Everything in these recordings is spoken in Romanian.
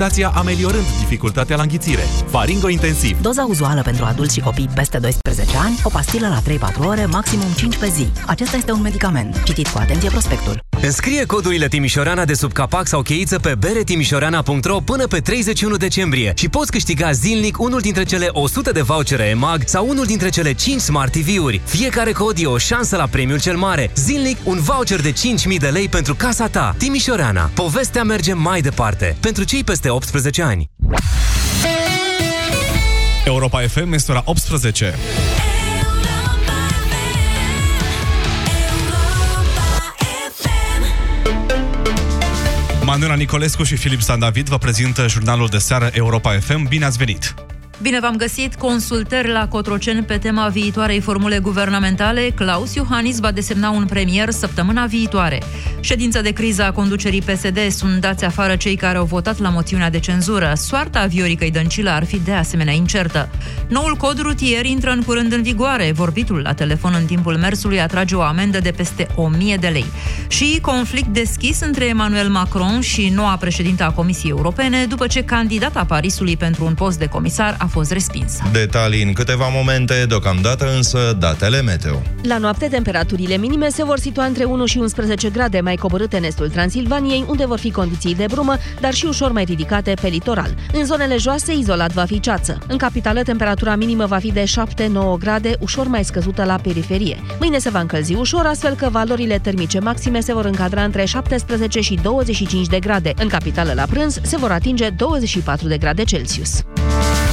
alimentația ameliorând dificultatea la înghițire. Faringo Intensiv. Doza uzuală pentru adulți și copii peste 12 ani, o pastilă la 3-4 ore, maximum 5 pe zi. Acesta este un medicament. Citiți cu atenție prospectul. Înscrie codurile Timișoreana de sub capac sau cheiță pe beretimișoreana.ro până pe 31 decembrie și poți câștiga zilnic unul dintre cele 100 de vouchere EMAG sau unul dintre cele 5 Smart TV-uri. Fiecare cod e o șansă la premiul cel mare. Zilnic un voucher de 5.000 de lei pentru casa ta. Timișoreana. Povestea merge mai departe. Pentru cei peste 18 ani. Europa FM este ora 18. Manuela Nicolescu și Filip Stan David vă prezintă jurnalul de seară Europa FM. Bine ați venit! Bine v-am găsit! Consultări la Cotroceni pe tema viitoarei formule guvernamentale. Claus Iohannis va desemna un premier săptămâna viitoare. Ședința de criză a conducerii PSD sunt dați afară cei care au votat la moțiunea de cenzură. Soarta Vioricăi Dăncilă ar fi de asemenea incertă. Noul cod rutier intră în curând în vigoare. Vorbitul la telefon în timpul mersului atrage o amendă de peste 1000 de lei. Și conflict deschis între Emmanuel Macron și noua președintă a Comisiei Europene după ce candidata Parisului pentru un post de comisar a fost respinsă. Detalii în câteva momente, deocamdată însă datele meteo. La noapte, temperaturile minime se vor situa între 1 și 11 grade, mai coborâte în estul Transilvaniei, unde vor fi condiții de brumă, dar și ușor mai ridicate pe litoral. În zonele joase, izolat va fi ceață. În capitală, temperatura minimă va fi de 7-9 grade, ușor mai scăzută la periferie. Mâine se va încălzi ușor, astfel că valorile termice maxime se vor încadra între 17 și 25 de grade. În capitală, la prânz, se vor atinge 24 de grade Celsius.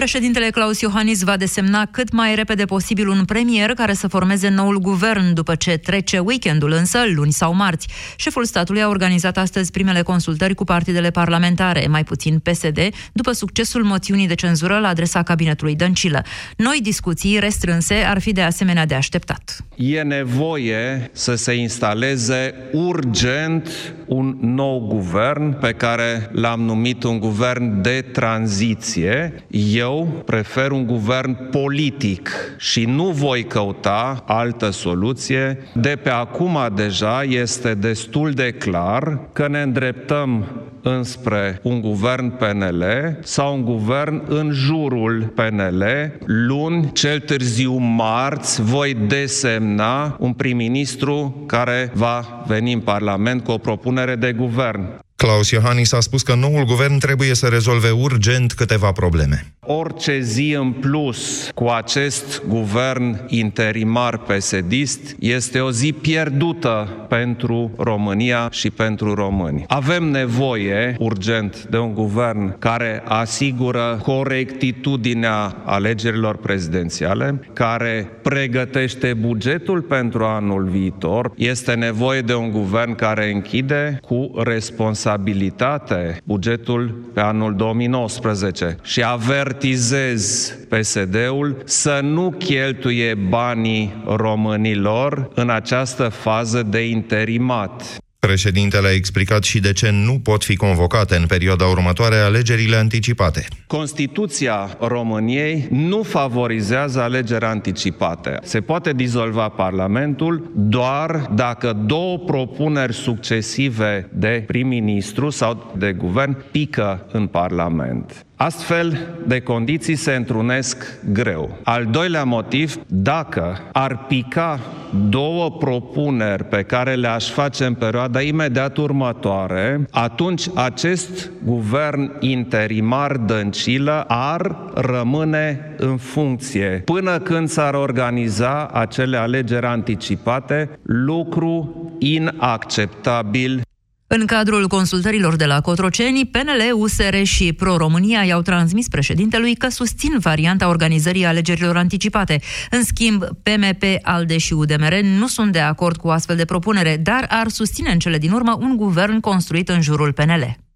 Președintele Claus Iohannis va desemna cât mai repede posibil un premier care să formeze noul guvern după ce trece weekendul, însă luni sau marți. Șeful statului a organizat astăzi primele consultări cu partidele parlamentare, mai puțin PSD, după succesul moțiunii de cenzură la adresa cabinetului Dăncilă. Noi discuții restrânse ar fi de asemenea de așteptat. E nevoie să se instaleze urgent un nou guvern pe care l-am numit un guvern de tranziție. Eu eu prefer un guvern politic și nu voi căuta altă soluție. De pe acum deja este destul de clar că ne îndreptăm înspre un guvern PNL sau un guvern în jurul PNL. Luni, cel târziu marți, voi desemna un prim-ministru care va veni în Parlament cu o propunere de guvern. Claus Iohannis a spus că noul guvern trebuie să rezolve urgent câteva probleme. Orice zi în plus cu acest guvern interimar pesedist este o zi pierdută pentru România și pentru români. Avem nevoie urgent de un guvern care asigură corectitudinea alegerilor prezidențiale, care pregătește bugetul pentru anul viitor. Este nevoie de un guvern care închide cu responsabilitate responsabilitate bugetul pe anul 2019 și avertizez PSD-ul să nu cheltuie banii românilor în această fază de interimat. Președintele a explicat și de ce nu pot fi convocate în perioada următoare alegerile anticipate. Constituția României nu favorizează alegeri anticipate. Se poate dizolva Parlamentul doar dacă două propuneri succesive de prim-ministru sau de guvern pică în Parlament. Astfel de condiții se întrunesc greu. Al doilea motiv, dacă ar pica două propuneri pe care le-aș face în perioada imediat următoare, atunci acest guvern interimar dăncilă ar rămâne în funcție până când s-ar organiza acele alegeri anticipate, lucru inacceptabil în cadrul consultărilor de la Cotroceni, PNL, USR și Pro-România i-au transmis președintelui că susțin varianta organizării alegerilor anticipate. În schimb, PMP, ALDE și UDMR nu sunt de acord cu astfel de propunere, dar ar susține în cele din urmă un guvern construit în jurul PNL.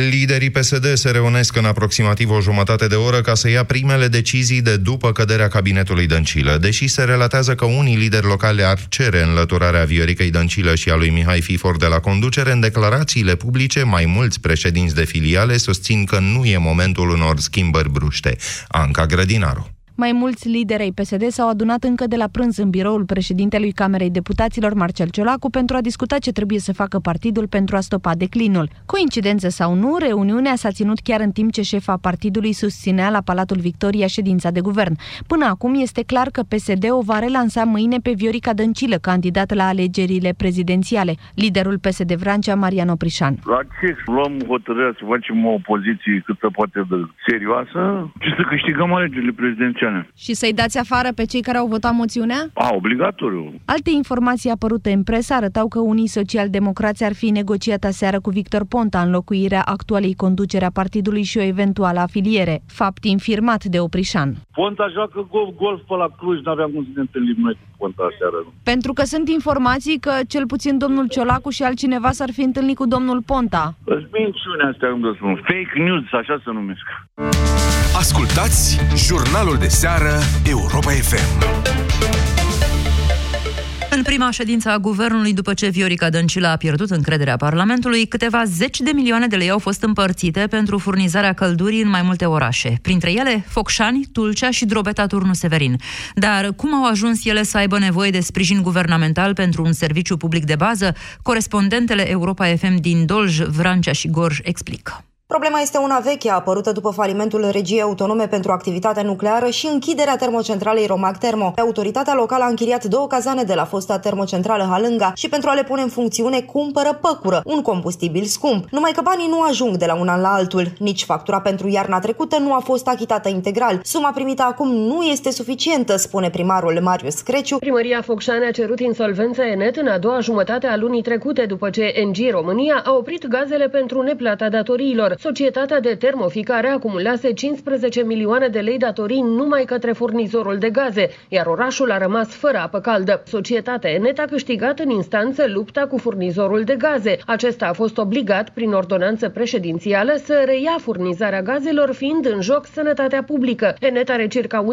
Liderii PSD se reunesc în aproximativ o jumătate de oră ca să ia primele decizii de după căderea cabinetului Dăncilă. Deși se relatează că unii lideri locale ar cere înlăturarea Vioricăi Dăncilă și a lui Mihai Fifor de la conducere, în declarațiile publice, mai mulți președinți de filiale susțin că nu e momentul unor schimbări bruște. Anca Grădinaru. Mai mulți lideri ai PSD s-au adunat încă de la prânz în biroul președintelui Camerei Deputaților Marcel Ciolacu pentru a discuta ce trebuie să facă partidul pentru a stopa declinul. Coincidență sau nu, reuniunea s-a ținut chiar în timp ce șefa partidului susținea la Palatul Victoria ședința de guvern. Până acum este clar că PSD o va relansa mâine pe Viorica Dăncilă, candidat la alegerile prezidențiale. Liderul PSD Vrancea, Marian Oprișan. La ce luăm hotărârea să facem o opoziție cât se poate de serioasă și să câștigăm alegerile prezidențiale. Și să-i dați afară pe cei care au votat moțiunea? A, obligatoriu. Alte informații apărute în presă arătau că unii socialdemocrați ar fi negociat aseară cu Victor Ponta înlocuirea actualei conducere a partidului și o eventuală afiliere, fapt infirmat de Oprișan. Ponta joacă golf, golf pe la Cluj, nu aveam cum să ne întâlnim noi cu Ponta aseară. Pentru că sunt informații că cel puțin domnul Ciolacu și altcineva s-ar fi întâlnit cu domnul Ponta. Îți minciune astea, cum să spun. Fake news, așa se numesc. Ascultați jurnalul de seară Europa FM. În prima ședință a guvernului, după ce Viorica Dăncilă a pierdut încrederea Parlamentului, câteva zeci de milioane de lei au fost împărțite pentru furnizarea căldurii în mai multe orașe. Printre ele, Focșani, Tulcea și Drobeta Turnu Severin. Dar cum au ajuns ele să aibă nevoie de sprijin guvernamental pentru un serviciu public de bază? Corespondentele Europa FM din Dolj, Vrancea și Gorj explică. Problema este una veche, apărută după falimentul regiei autonome pentru activitatea nucleară și închiderea termocentralei Romac Termo. Autoritatea locală a închiriat două cazane de la fosta termocentrală Halânga și pentru a le pune în funcțiune cumpără păcură, un combustibil scump. Numai că banii nu ajung de la un an la altul. Nici factura pentru iarna trecută nu a fost achitată integral. Suma primită acum nu este suficientă, spune primarul Marius Creciu. Primăria Focșani a cerut insolvență Enet în a doua jumătate a lunii trecute, după ce NG România a oprit gazele pentru neplata datoriilor. Societatea de termoficare acumulase 15 milioane de lei datorii numai către furnizorul de gaze, iar orașul a rămas fără apă caldă. Societatea Enet a câștigat în instanță lupta cu furnizorul de gaze. Acesta a fost obligat, prin ordonanță președințială, să reia furnizarea gazelor, fiind în joc sănătatea publică. Enet are circa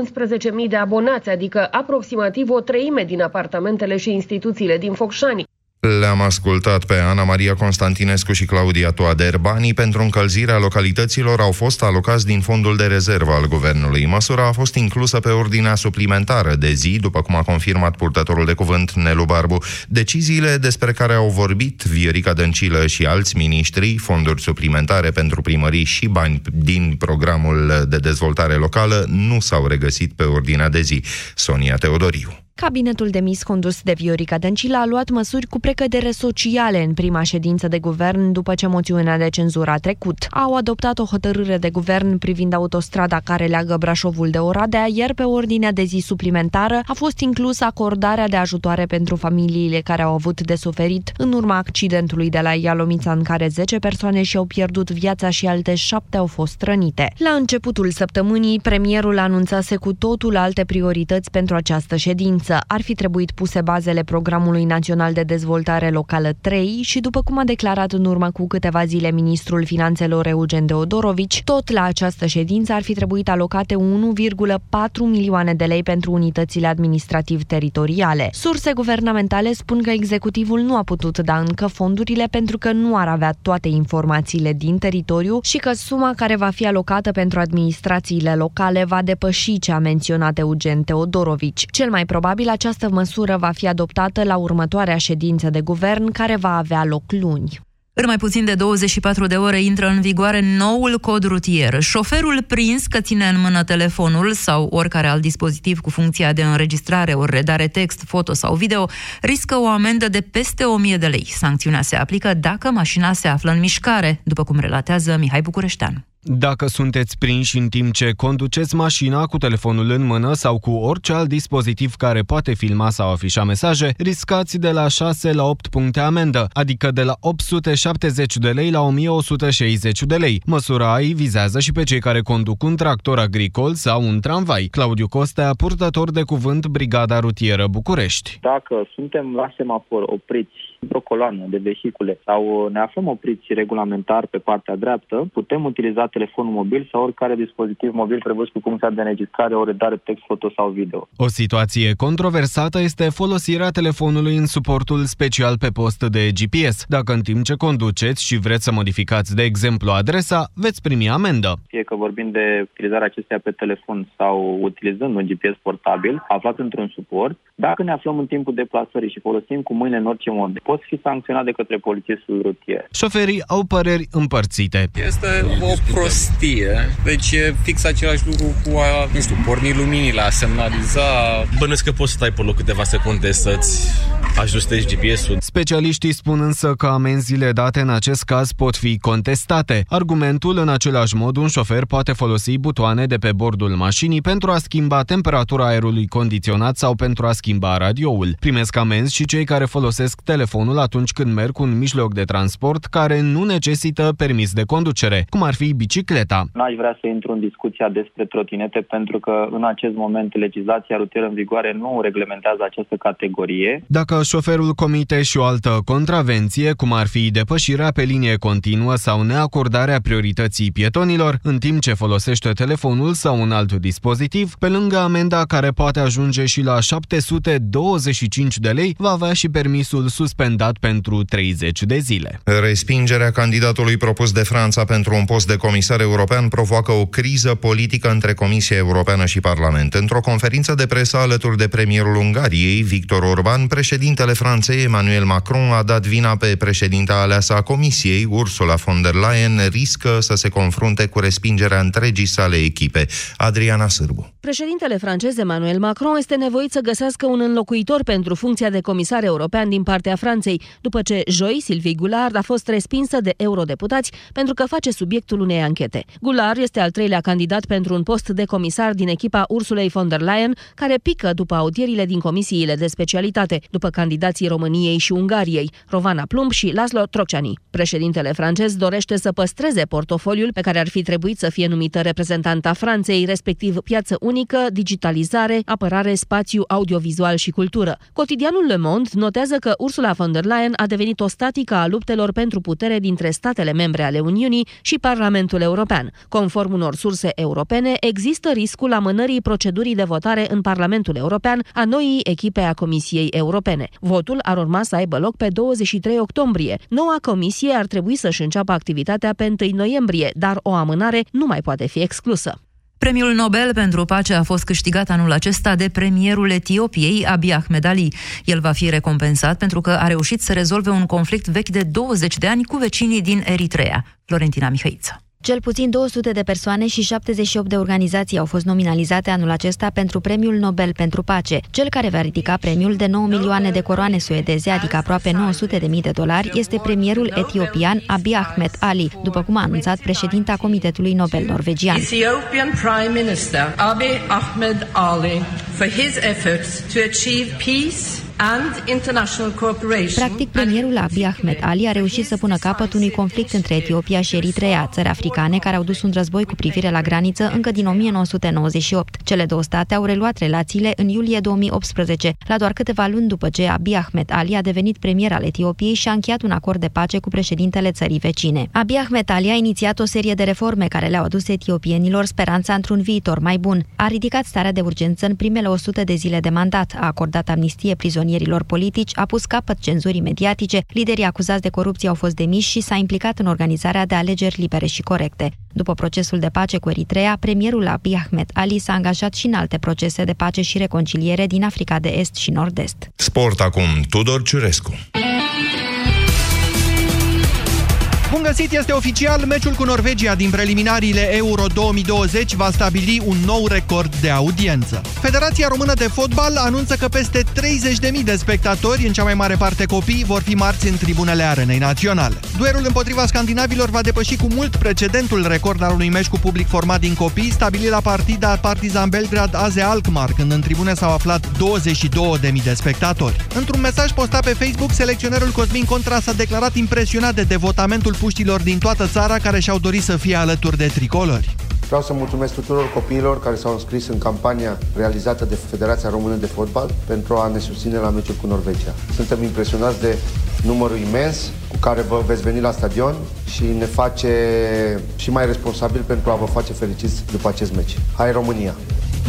11.000 de abonați, adică aproximativ o treime din apartamentele și instituțiile din Focșani. Le-am ascultat pe Ana Maria Constantinescu și Claudia Toader. Banii pentru încălzirea localităților au fost alocați din fondul de rezervă al guvernului. Măsura a fost inclusă pe ordinea suplimentară de zi, după cum a confirmat purtătorul de cuvânt Nelu Barbu. Deciziile despre care au vorbit Viorica Dăncilă și alți miniștri, fonduri suplimentare pentru primării și bani din programul de dezvoltare locală, nu s-au regăsit pe ordinea de zi. Sonia Teodoriu. Cabinetul demis condus de Viorica Dăncilă a luat măsuri cu precădere sociale în prima ședință de guvern după ce moțiunea de cenzură a trecut. Au adoptat o hotărâre de guvern privind autostrada care leagă Brașovul de Oradea, iar pe ordinea de zi suplimentară a fost inclusă acordarea de ajutoare pentru familiile care au avut de suferit în urma accidentului de la Ialomița în care 10 persoane și-au pierdut viața și alte 7 au fost rănite. La începutul săptămânii, premierul anunțase cu totul alte priorități pentru această ședință urgență ar fi trebuit puse bazele Programului Național de Dezvoltare Locală 3 și, după cum a declarat în urmă cu câteva zile ministrul finanțelor Eugen Deodorovici, tot la această ședință ar fi trebuit alocate 1,4 milioane de lei pentru unitățile administrativ-teritoriale. Surse guvernamentale spun că executivul nu a putut da încă fondurile pentru că nu ar avea toate informațiile din teritoriu și că suma care va fi alocată pentru administrațiile locale va depăși ce a menționat Eugen Teodorovici. Cel mai probabil Probabil această măsură va fi adoptată la următoarea ședință de guvern care va avea loc luni. În mai puțin de 24 de ore intră în vigoare noul cod rutier. Șoferul prins că ține în mână telefonul sau oricare alt dispozitiv cu funcția de înregistrare, ori redare text, foto sau video, riscă o amendă de peste 1000 de lei. Sancțiunea se aplică dacă mașina se află în mișcare, după cum relatează Mihai Bucureștean. Dacă sunteți prinși în timp ce conduceți mașina cu telefonul în mână sau cu orice alt dispozitiv care poate filma sau afișa mesaje, riscați de la 6 la 8 puncte amendă, adică de la 870 de lei la 1160 de lei. Măsura AI vizează și pe cei care conduc un tractor agricol sau un tramvai. Claudiu Costea, purtător de cuvânt Brigada Rutieră București. Dacă suntem la semafor opriți într-o coloană de vehicule sau ne aflăm opriți regulamentar pe partea dreaptă, putem utiliza telefonul mobil sau oricare dispozitiv mobil trebuie cu funcția de înregistrare, o redare text, foto sau video. O situație controversată este folosirea telefonului în suportul special pe post de GPS. Dacă în timp ce conduceți și vreți să modificați, de exemplu, adresa, veți primi amendă. Fie că vorbim de utilizarea acesteia pe telefon sau utilizând un GPS portabil aflat într-un suport, dacă ne aflăm în timpul deplasării și folosim cu mâine în orice mod, poți fi sancționat de către polițistul rutier. Șoferii au păreri împărțite. Este o prostie, deci e fix același lucru cu a, nu știu, porni luminile, a semnaliza. Bănuiesc că poți să stai pe loc câteva secunde să-ți ajustezi GPS-ul. Specialiștii spun însă că amenziile date în acest caz pot fi contestate. Argumentul, în același mod, un șofer poate folosi butoane de pe bordul mașinii pentru a schimba temperatura aerului condiționat sau pentru a schimba radioul. Primesc amenzi și cei care folosesc telefonul atunci când merg cu un mijloc de transport care nu necesită permis de conducere, cum ar fi bicicleta. N-aș vrea să intru în discuția despre trotinete pentru că în acest moment legislația rutieră în vigoare nu reglementează această categorie. Dacă șoferul comite și o altă contravenție, cum ar fi depășirea pe linie continuă sau neacordarea priorității pietonilor, în timp ce folosește telefonul sau un alt dispozitiv, pe lângă amenda care poate ajunge și la 725 de lei, va avea și permisul suspendat pentru 30 de zile. Respingerea candidatului propus de Franța pentru un post de comisar european provoacă o criză politică între Comisia Europeană și Parlament. Într-o conferință de presă alături de premierul Ungariei, Victor Orban, președintele Franței Emmanuel Macron a dat vina pe președinta aleasă a Comisiei, Ursula von der Leyen, riscă să se confrunte cu respingerea întregii sale echipe. Adriana Sârbu. Președintele francez Emmanuel Macron este nevoit să găsească un înlocuitor pentru funcția de comisar european din partea Franței, după ce joi Sylvie Goulard a fost respinsă de eurodeputați pentru că face subiectul unei anchete. Goulard este al treilea candidat pentru un post de comisar din echipa Ursulei von der Leyen, care pică după audierile din comisiile de specialitate, după candidații României și Ungariei, Rovana Plumb și Laszlo Trocciani. Președintele francez dorește să păstreze portofoliul pe care ar fi trebuit să fie numită reprezentanta Franței, respectiv piață unică, digitalizare, apărare, spațiu, audiovizual și cultură. Cotidianul Le Monde notează că Ursula von der Leyen a devenit o statică a luptelor pentru putere dintre statele membre ale Uniunii și Parlamentul European. Conform unor surse europene, există riscul amânării procedurii de votare în Parlamentul European a noii echipe a Comisiei Europene. Votul ar urma să aibă loc pe 23 octombrie. Noua comisie ar trebui să-și înceapă activitatea pe 1 noiembrie, dar o amânare nu mai poate fi exclusă. Premiul Nobel pentru pace a fost câștigat anul acesta de premierul Etiopiei, Abiy Ahmed Ali. El va fi recompensat pentru că a reușit să rezolve un conflict vechi de 20 de ani cu vecinii din Eritrea. Florentina Mihăiță. Cel puțin 200 de persoane și 78 de organizații au fost nominalizate anul acesta pentru Premiul Nobel pentru Pace. Cel care va ridica premiul de 9 milioane de coroane suedeze, adică aproape 900 de mii de dolari, este premierul etiopian Abiy Ahmed Ali, după cum a anunțat președinta Comitetului Nobel norvegian. Ethiopian Prime Minister Abiy Ahmed Ali for his efforts to achieve peace and international cooperation. Practic, premierul Abiy Ahmed Ali a reușit să pună capăt unui conflict între Etiopia și Eritrea, țări africane care au dus un război cu privire la graniță încă din 1998. Cele două state au reluat relațiile în iulie 2018, la doar câteva luni după ce Abiy Ahmed Ali a devenit premier al Etiopiei și a încheiat un acord de pace cu președintele țării vecine. Abiy Ahmed Ali a inițiat o serie de reforme care le-au adus etiopienilor speranța într-un viitor mai bun. A ridicat starea de urgență în primele 100 de zile de mandat, a acordat amnistie prizonierilor politici, a pus capăt cenzurii mediatice, liderii acuzați de corupție au fost demiși și s-a implicat în organizarea de alegeri libere și corecte. După procesul de pace cu Eritrea, premierul Abiy Ahmed Ali s-a angajat și în alte procese de pace și reconciliere din Africa de Est și Nord-Est. Sport acum, Tudor Ciurescu. Găsit, este oficial, meciul cu Norvegia din preliminariile Euro 2020 va stabili un nou record de audiență. Federația Română de Fotbal anunță că peste 30.000 de spectatori, în cea mai mare parte copii, vor fi marți în tribunele arenei naționale. Duelul împotriva scandinavilor va depăși cu mult precedentul record al unui meci cu public format din copii, stabilit la partida Partizan Belgrad Aze Alkmaar, când în tribune s-au aflat 22.000 de spectatori. Într-un mesaj postat pe Facebook, selecționerul Cosmin Contra s-a declarat impresionat de devotamentul puștilor din toată țara care și-au dorit să fie alături de tricolori. Vreau să mulțumesc tuturor copiilor care s-au înscris în campania realizată de Federația Română de Fotbal pentru a ne susține la meciul cu Norvegia. Suntem impresionați de numărul imens cu care vă veți veni la stadion și ne face și mai responsabil pentru a vă face fericiți după acest meci. Hai România!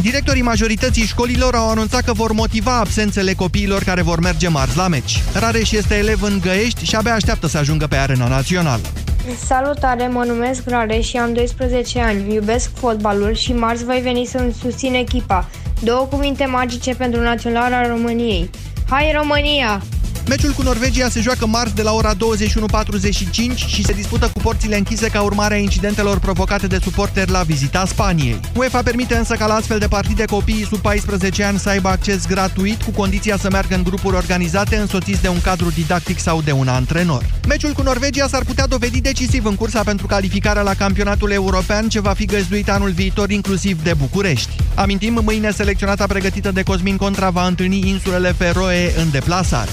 Directorii majorității școlilor au anunțat că vor motiva absențele copiilor care vor merge marți la meci. Rareș este elev în Găiești și abia așteaptă să ajungă pe arena națională. Salutare, mă numesc Rareș și am 12 ani. Iubesc fotbalul și marți voi veni să-mi susțin echipa. Două cuvinte magice pentru Naționala României. Hai România! Meciul cu Norvegia se joacă marți de la ora 21.45 și se dispută cu porțile închise ca urmare a incidentelor provocate de suporteri la vizita Spaniei. UEFA permite însă ca la astfel de partide copiii sub 14 ani să aibă acces gratuit, cu condiția să meargă în grupuri organizate, însoțiți de un cadru didactic sau de un antrenor. Meciul cu Norvegia s-ar putea dovedi decisiv în cursa pentru calificarea la campionatul european, ce va fi găzduit anul viitor inclusiv de București. Amintim, mâine selecționata pregătită de Cosmin Contra va întâlni insulele Feroe în deplasare.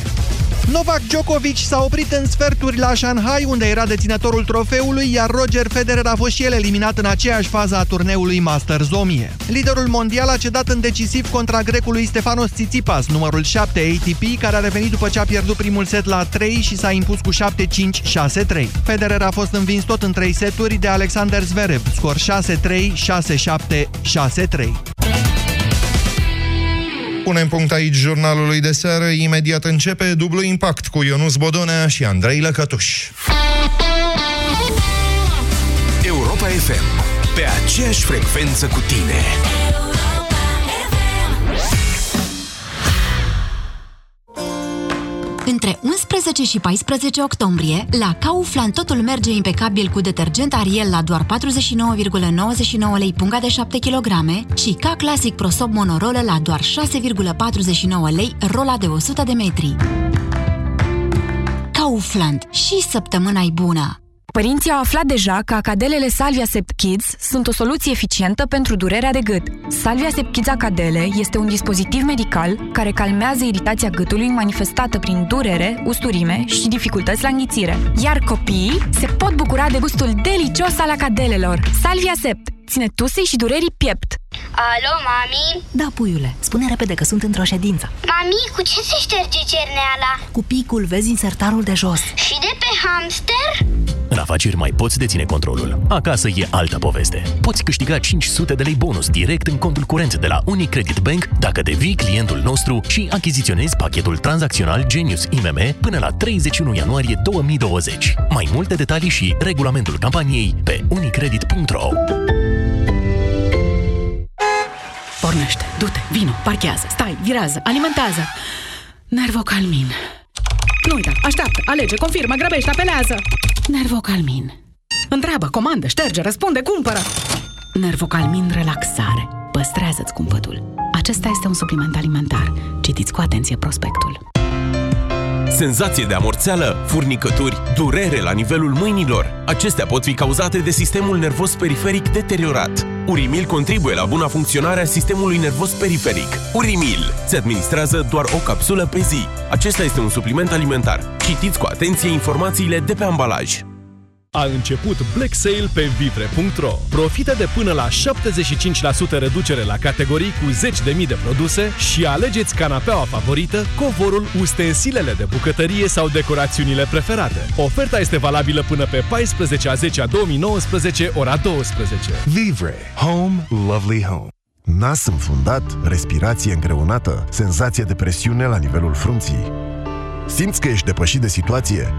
Novak Djokovic s-a oprit în sferturi la Shanghai, unde era deținătorul trofeului, iar Roger Federer a fost și el eliminat în aceeași fază a turneului Masters 1000. Liderul mondial a cedat în decisiv contra grecului Stefanos Tsitsipas, numărul 7 ATP, care a revenit după ce a pierdut primul set la 3 și s-a impus cu 7-5-6-3. Federer a fost învins tot în 3 seturi de Alexander Zverev, scor 6-3, 6-7, 6-3. Punem punct aici jurnalului de seară. Imediat începe dublu impact cu Ionus Bodonea și Andrei Lăcătuș. Europa FM. Pe aceeași frecvență cu tine. Între 11 și 14 octombrie, la Kaufland totul merge impecabil cu detergent Ariel la doar 49,99 lei punga de 7 kg și ca clasic prosop monorolă la doar 6,49 lei rola de 100 de metri. Kaufland. Și săptămâna e bună! Părinții au aflat deja că acadelele Salvia Sept Kids sunt o soluție eficientă pentru durerea de gât. Salvia Sept Kids Acadele este un dispozitiv medical care calmează iritația gâtului manifestată prin durere, usturime și dificultăți la înghițire. Iar copiii se pot bucura de gustul delicios al acadelelor. Salvia Sept ține tusei și durerii piept. Alo, mami? Da, puiule, spune repede că sunt într-o ședință. Mami, cu ce se șterge cerneala? Cu picul vezi insertarul de jos. Și de pe hamster? În afaceri mai poți deține controlul. Acasă e altă poveste. Poți câștiga 500 de lei bonus direct în contul curent de la Unicredit Bank dacă devii clientul nostru și achiziționezi pachetul tranzacțional Genius IMM până la 31 ianuarie 2020. Mai multe detalii și regulamentul campaniei pe unicredit.ro Pornește, du-te, vino, parchează, stai, virează, alimentează. Nervocalmin. Nu uita, așteaptă, alege, confirmă, grăbește, apelează. Nervocalmin. Întreabă, comandă, șterge, răspunde, cumpără. Nervocalmin relaxare. Păstrează-ți cumpătul. Acesta este un supliment alimentar. Citiți cu atenție prospectul. Senzație de amorțeală, furnicături, durere la nivelul mâinilor. Acestea pot fi cauzate de sistemul nervos periferic deteriorat. Urimil contribuie la buna funcționare a sistemului nervos periferic. Urimil se administrează doar o capsulă pe zi. Acesta este un supliment alimentar. Citiți cu atenție informațiile de pe ambalaj. A început Black Sale pe Vivre.ro. Profită de până la 75% reducere la categorii cu 10.000 de produse și alegeți canapeaua favorită, covorul, ustensilele de bucătărie sau decorațiunile preferate. Oferta este valabilă până pe 14 a 10 a 2019, ora 12. Vivre. Home. Lovely home. Nas înfundat, respirație îngreunată, senzație de presiune la nivelul frunții. Simți că ești depășit de situație?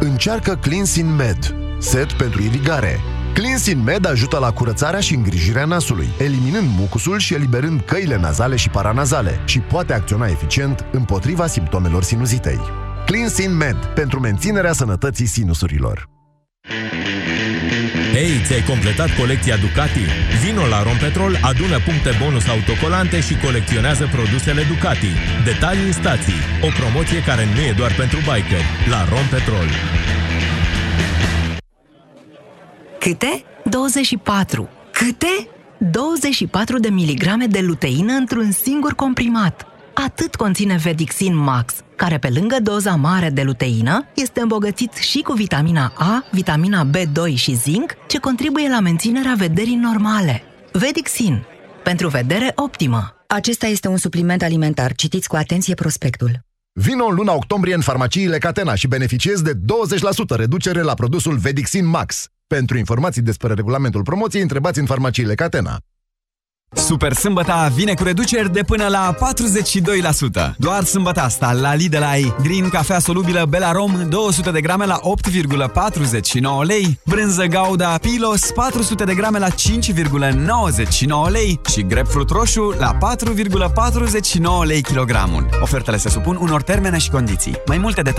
Încearcă Cleansin Med, set pentru irigare. Cleansin Med ajută la curățarea și îngrijirea nasului, eliminând mucusul și eliberând căile nazale și paranazale și poate acționa eficient împotriva simptomelor sinuzitei. Cleansin Med, pentru menținerea sănătății sinusurilor. Hei, ți-ai completat colecția Ducati? Vino la Rompetrol, adună puncte bonus autocolante și colecționează produsele Ducati. Detalii în stații. O promoție care nu e doar pentru biker. La Rompetrol. Câte? 24. Câte? 24 de miligrame de luteină într-un singur comprimat. Atât conține Vedixin Max, care pe lângă doza mare de luteină, este îmbogățit și cu vitamina A, vitamina B2 și zinc, ce contribuie la menținerea vederii normale. Vedixin. Pentru vedere optimă. Acesta este un supliment alimentar. Citiți cu atenție prospectul. Vino în luna octombrie în farmaciile Catena și beneficiezi de 20% reducere la produsul Vedixin Max. Pentru informații despre regulamentul promoției, întrebați în farmaciile Catena. Super sâmbăta vine cu reduceri de până la 42%. Doar sâmbăta asta la Lidl ai Green cafea solubilă Belarom 200 de grame la 8,49 lei, brânză Gouda Pilos 400 de grame la 5,99 lei și grapefruit roșu la 4,49 lei kilogramul. Ofertele se supun unor termene și condiții. Mai multe detalii